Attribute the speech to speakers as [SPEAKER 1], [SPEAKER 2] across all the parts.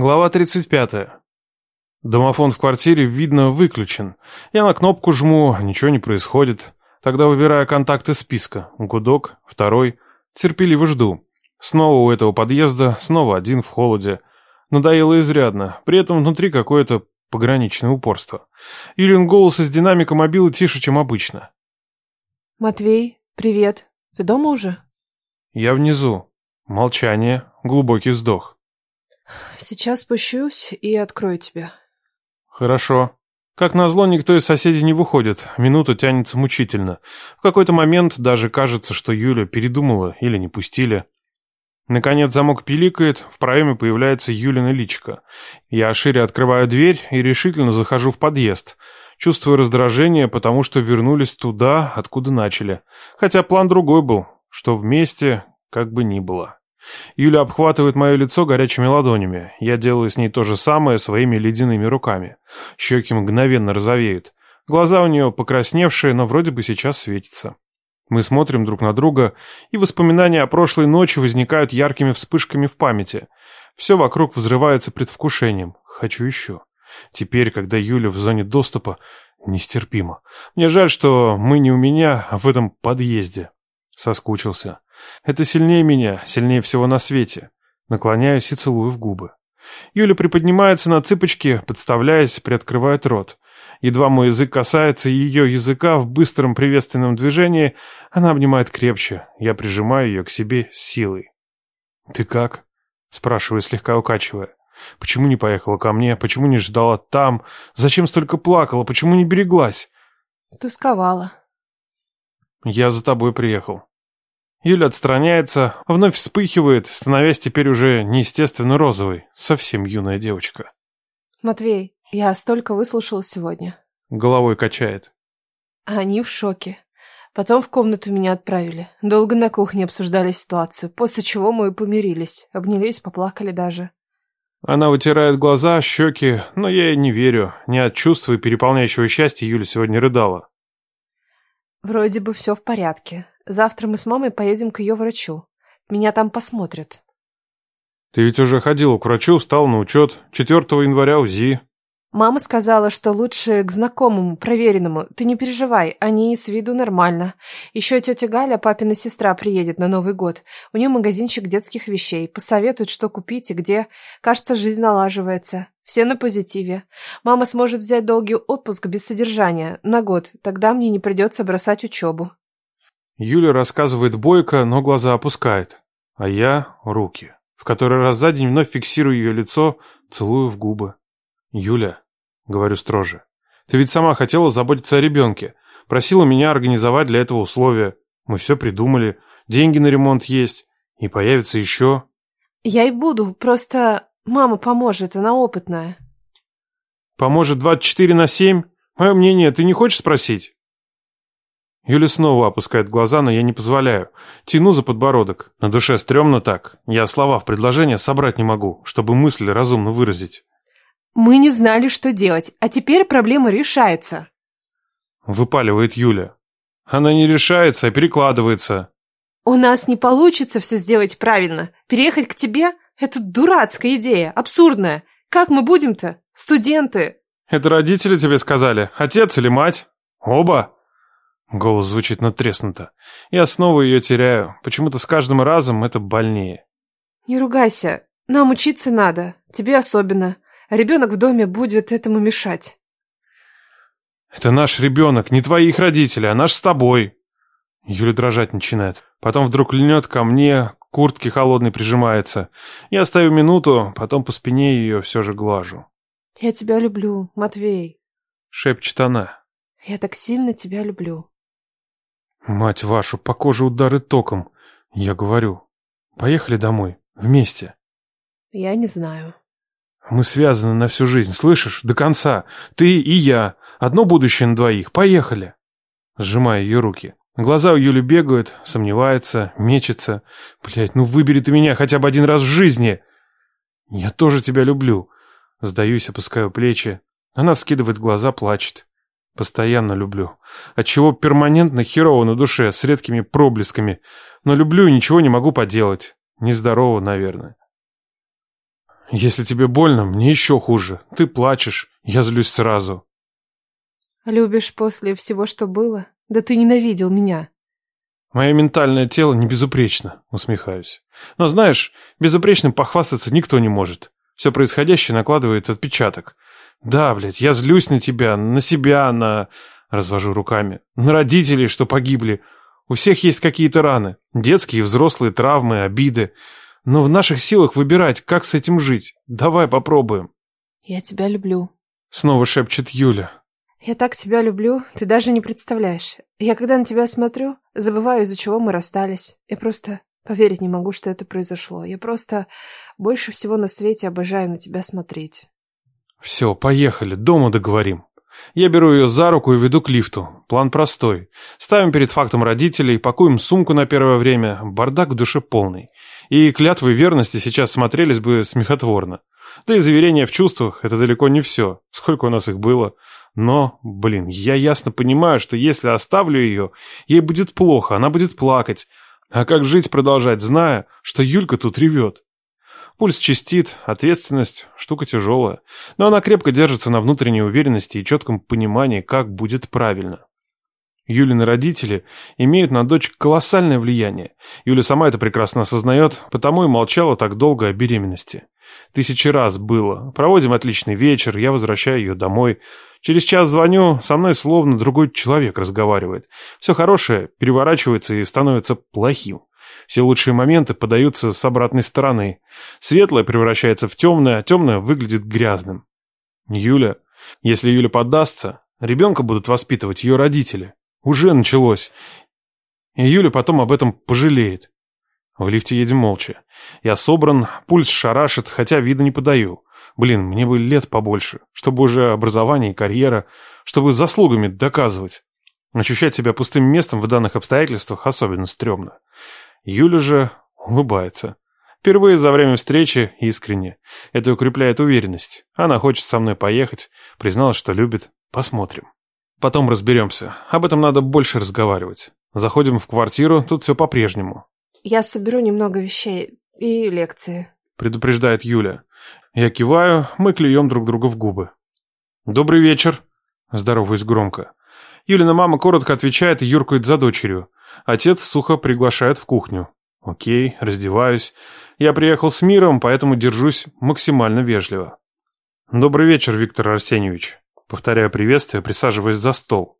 [SPEAKER 1] Глава 35. Домофон в квартире, видно, выключен. Я на кнопку жму, ничего не происходит. Тогда выбираю контакты списка. Гудок, второй. Терпеливо жду. Снова у этого подъезда, снова один в холоде. Надоело изрядно. При этом внутри какое-то пограничное упорство. Юлин голос из динамика мобилы тише, чем обычно.
[SPEAKER 2] «Матвей, привет. Ты дома уже?»
[SPEAKER 1] Я внизу. Молчание, глубокий вздох.
[SPEAKER 2] Сейчас спущусь и открою тебя.
[SPEAKER 1] Хорошо. Как назло, никто из соседей не выходит. Минута тянется мучительно. В какой-то момент даже кажется, что Юля передумала или не пустили. Наконец замок пиликает, в проеме появляется Юлина личка. Я шире открываю дверь и решительно захожу в подъезд. Чувствую раздражение, потому что вернулись туда, откуда начали. Хотя план другой был, что вместе как бы ни было. Юля обхватывает мое лицо горячими ладонями. Я делаю с ней то же самое своими ледяными руками. Щеки мгновенно розовеют. Глаза у нее покрасневшие, но вроде бы сейчас светятся. Мы смотрим друг на друга, и воспоминания о прошлой ночи возникают яркими вспышками в памяти. Все вокруг взрывается предвкушением. Хочу еще. Теперь, когда Юля в зоне доступа, нестерпимо. Мне жаль, что мы не у меня, а в этом подъезде. Соскучился. Это сильнее меня, сильнее всего на свете. Наклоняюсь и целую в губы. Юля приподнимается на цыпочки, подставляясь, приоткрывает рот. Едва мой язык касается ее языка в быстром приветственном движении, она обнимает крепче. Я прижимаю ее к себе с силой. «Ты как?» — спрашиваю, слегка укачивая. «Почему не поехала ко мне? Почему не ждала там? Зачем столько плакала? Почему не береглась?»
[SPEAKER 2] Тосковала.
[SPEAKER 1] «Я за тобой приехал». Юля отстраняется, вновь вспыхивает, становясь теперь уже неестественно розовой, совсем юная девочка.
[SPEAKER 2] Матвей, я столько выслушала сегодня.
[SPEAKER 1] Головой качает.
[SPEAKER 2] Они в шоке. Потом в комнату меня отправили. Долго на кухне обсуждали ситуацию, после чего мы и помирились. Обнялись, поплакали даже.
[SPEAKER 1] Она вытирает глаза, щеки, но я ей не верю. Не от чувства и переполняющего счастья Юля сегодня рыдала.
[SPEAKER 2] Вроде бы все в порядке. Завтра мы с мамой поедем к ее врачу. Меня там посмотрят.
[SPEAKER 1] Ты ведь уже ходила к врачу, встал на учет. 4 января УЗИ.
[SPEAKER 2] Мама сказала, что лучше к знакомому, проверенному. Ты не переживай, они с виду нормально. Еще тетя Галя, папина сестра, приедет на Новый год. У нее магазинчик детских вещей. Посоветует, что купить и где. Кажется, жизнь налаживается. Все на позитиве. Мама сможет взять долгий отпуск без содержания. На год. Тогда мне не придется бросать учебу.
[SPEAKER 1] Юля рассказывает бойко, но глаза опускает. А я — руки. В который раз за день вновь фиксирую ее лицо, целую в губы. «Юля», — говорю строже, — «ты ведь сама хотела заботиться о ребенке. Просила меня организовать для этого условия. Мы все придумали. Деньги на ремонт есть. И появится еще».
[SPEAKER 2] «Я и буду. Просто мама поможет, она опытная».
[SPEAKER 1] «Поможет 24 на 7? Мое мнение ты не хочешь спросить?» Юля снова опускает глаза, но я не позволяю. Тяну за подбородок. На душе стрёмно так. Я слова в предложение собрать не могу, чтобы мысли разумно выразить.
[SPEAKER 2] Мы не знали, что делать, а теперь проблема решается.
[SPEAKER 1] Выпаливает Юля. Она не решается, а перекладывается.
[SPEAKER 2] У нас не получится все сделать правильно. Переехать к тебе – это дурацкая идея, абсурдная. Как мы будем-то? Студенты.
[SPEAKER 1] Это родители тебе сказали? Отец или мать? Оба? Голос звучит натреснуто. Я снова ее теряю. Почему-то с каждым разом это больнее.
[SPEAKER 2] Не ругайся. Нам учиться надо. Тебе особенно. А ребенок в доме будет этому мешать.
[SPEAKER 1] Это наш ребенок, не твоих родителей, а наш с тобой. Юля дрожать начинает. Потом вдруг льнет ко мне, к куртке холодной прижимается. Я стою минуту, потом по спине ее все же глажу.
[SPEAKER 2] Я тебя люблю, Матвей.
[SPEAKER 1] Шепчет она.
[SPEAKER 2] Я так сильно тебя люблю.
[SPEAKER 1] Мать вашу, по коже удары током. Я говорю. Поехали домой. Вместе.
[SPEAKER 2] Я не знаю.
[SPEAKER 1] Мы связаны на всю жизнь, слышишь? До конца. Ты и я. Одно будущее на двоих. Поехали. Сжимаю ее руки. Глаза у Юли бегают, сомневается, мечется. Блять, ну выбери ты меня хотя бы один раз в жизни. Я тоже тебя люблю. Сдаюсь, опускаю плечи. Она вскидывает глаза, плачет. Постоянно люблю. Отчего перманентно херово на душе, с редкими проблесками. Но люблю и ничего не могу поделать. Нездорово, наверное. Если тебе больно, мне еще хуже. Ты плачешь, я злюсь сразу.
[SPEAKER 2] Любишь после всего, что было? Да ты ненавидел меня.
[SPEAKER 1] Мое ментальное тело не безупречно, усмехаюсь. Но знаешь, безупречным похвастаться никто не может. Все происходящее накладывает отпечаток. Да, блядь, я злюсь на тебя, на себя, на... Развожу руками. На родителей, что погибли. У всех есть какие-то раны. Детские взрослые травмы, обиды. Но в наших силах выбирать, как с этим жить. Давай попробуем.
[SPEAKER 2] Я тебя люблю.
[SPEAKER 1] Снова шепчет Юля.
[SPEAKER 2] Я так тебя люблю, ты даже не представляешь. Я когда на тебя смотрю, забываю, из-за чего мы расстались. Я просто поверить не могу, что это произошло. Я просто больше всего на свете обожаю на тебя смотреть.
[SPEAKER 1] Все, поехали, дома договорим. Я беру ее за руку и веду к лифту. План простой. Ставим перед фактом родителей, пакуем сумку на первое время, бардак в душе полный. И клятвы верности сейчас смотрелись бы смехотворно. Да и заверения в чувствах – это далеко не все. Сколько у нас их было. Но, блин, я ясно понимаю, что если оставлю ее, ей будет плохо, она будет плакать. А как жить продолжать, зная, что Юлька тут ревет? Пульс чистит, ответственность – штука тяжелая. Но она крепко держится на внутренней уверенности и четком понимании, как будет правильно. Юлины родители имеют на дочь колоссальное влияние. Юля сама это прекрасно осознает, потому и молчала так долго о беременности. Тысячи раз было. Проводим отличный вечер, я возвращаю ее домой. Через час звоню, со мной словно другой человек разговаривает. Все хорошее переворачивается и становится плохим. Все лучшие моменты подаются с обратной стороны. Светлое превращается в темное, а темное выглядит грязным. Юля, если Юля поддастся, ребенка будут воспитывать ее родители. Уже началось. И Юля потом об этом пожалеет. В лифте едем молча. Я собран, пульс шарашит, хотя вида не подаю. Блин, мне бы лет побольше, чтобы уже образование и карьера, чтобы заслугами доказывать. Ощущать себя пустым местом в данных обстоятельствах особенно стрёмно. Юля же улыбается. Впервые за время встречи искренне. Это укрепляет уверенность. Она хочет со мной поехать, призналась, что любит. Посмотрим. Потом разберемся. Об этом надо больше разговаривать. Заходим в квартиру, тут все по-прежнему.
[SPEAKER 2] Я соберу немного вещей и лекции.
[SPEAKER 1] Предупреждает Юля. Я киваю, мы клюем друг друга в губы. Добрый вечер. Здороваюсь громко. Юлина мама коротко отвечает и юркает за дочерью. Отец сухо приглашает в кухню. Окей, раздеваюсь. Я приехал с миром, поэтому держусь максимально вежливо. Добрый вечер, Виктор Арсеньевич. Повторяю приветствие, присаживаясь за стол.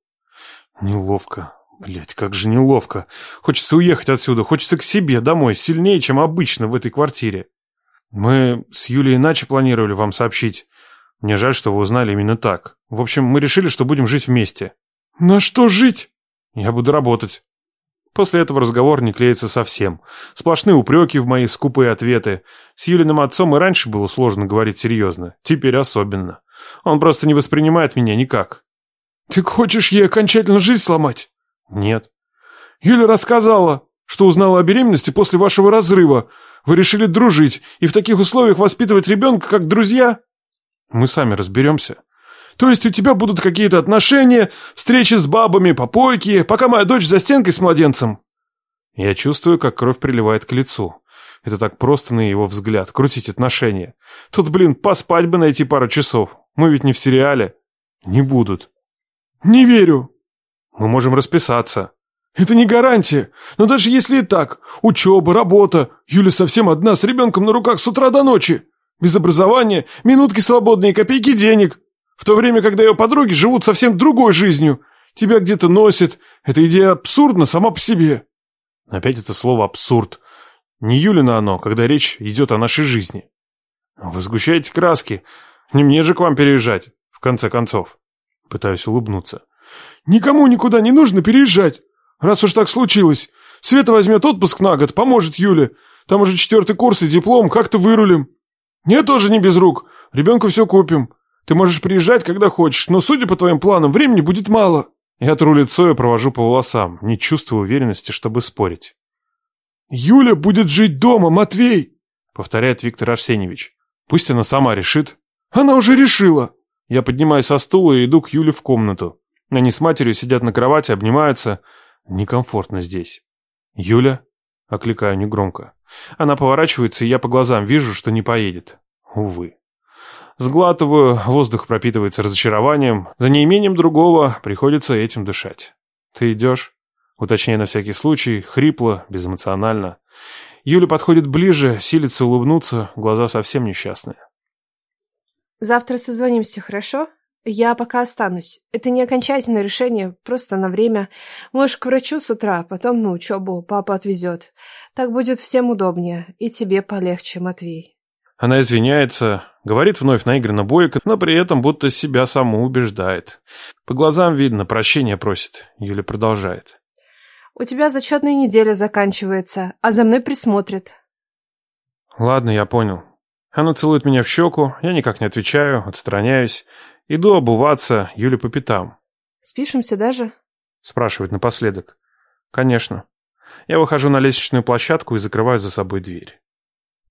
[SPEAKER 1] Неловко. Блять, как же неловко. Хочется уехать отсюда, хочется к себе, домой, сильнее, чем обычно в этой квартире. Мы с Юлей иначе планировали вам сообщить. Мне жаль, что вы узнали именно так. В общем, мы решили, что будем жить вместе. На что жить? Я буду работать. После этого разговор не клеится совсем. Сплошные упреки в мои скупые ответы. С Юлиным отцом и раньше было сложно говорить серьезно. Теперь особенно. Он просто не воспринимает меня никак. «Ты хочешь ей окончательно жизнь сломать?» «Нет». «Юля рассказала, что узнала о беременности после вашего разрыва. Вы решили дружить и в таких условиях воспитывать ребенка как друзья?» «Мы сами разберемся». «То есть у тебя будут какие-то отношения, встречи с бабами, попойки, пока моя дочь за стенкой с младенцем?» Я чувствую, как кровь приливает к лицу. Это так просто на его взгляд, крутить отношения. Тут, блин, поспать бы найти пару часов. Мы ведь не в сериале. Не будут. Не верю. Мы можем расписаться. Это не гарантия. Но даже если и так, учеба, работа, Юля совсем одна с ребенком на руках с утра до ночи. Без образования, минутки свободные, копейки денег. В то время, когда ее подруги живут совсем другой жизнью. Тебя где-то носит. Эта идея абсурдна сама по себе. Опять это слово «абсурд». Не Юлина оно, когда речь идет о нашей жизни. Вы сгущаете краски. Не мне же к вам переезжать, в конце концов. Пытаюсь улыбнуться. Никому никуда не нужно переезжать. Раз уж так случилось. Света возьмет отпуск на год, поможет Юле. Там уже четвертый курс и диплом, как-то вырулим. Я тоже не без рук. Ребенку все купим. Ты можешь приезжать, когда хочешь, но, судя по твоим планам, времени будет мало. Я тру лицо и провожу по волосам, не чувствую уверенности, чтобы спорить. «Юля будет жить дома, Матвей!» — повторяет Виктор Арсеньевич. «Пусть она сама решит». «Она уже решила!» Я поднимаюсь со стула и иду к Юле в комнату. Они с матерью сидят на кровати, обнимаются. Некомфортно здесь. «Юля?» — окликаю негромко. Она поворачивается, и я по глазам вижу, что не поедет. Увы. Сглатываю, воздух пропитывается разочарованием. За неимением другого приходится этим дышать. Ты идешь? Уточняю на всякий случай, хрипло, безэмоционально. Юля подходит ближе, силится улыбнуться, глаза совсем несчастные.
[SPEAKER 2] Завтра созвонимся, хорошо? Я пока останусь. Это не окончательное решение, просто на время. Можешь к врачу с утра, потом на учебу, папа отвезет. Так будет всем удобнее, и тебе полегче, Матвей.
[SPEAKER 1] Она извиняется, говорит вновь наигранно бойко, но при этом будто себя саму убеждает. По глазам видно, прощения просит. Юля продолжает.
[SPEAKER 2] У тебя зачетная неделя заканчивается, а за мной присмотрят.
[SPEAKER 1] Ладно, я понял. Она целует меня в щеку, я никак не отвечаю, отстраняюсь. Иду обуваться, Юля по пятам.
[SPEAKER 2] Спишемся даже?
[SPEAKER 1] Спрашивает напоследок. Конечно. Я выхожу на лестничную площадку и закрываю за собой дверь.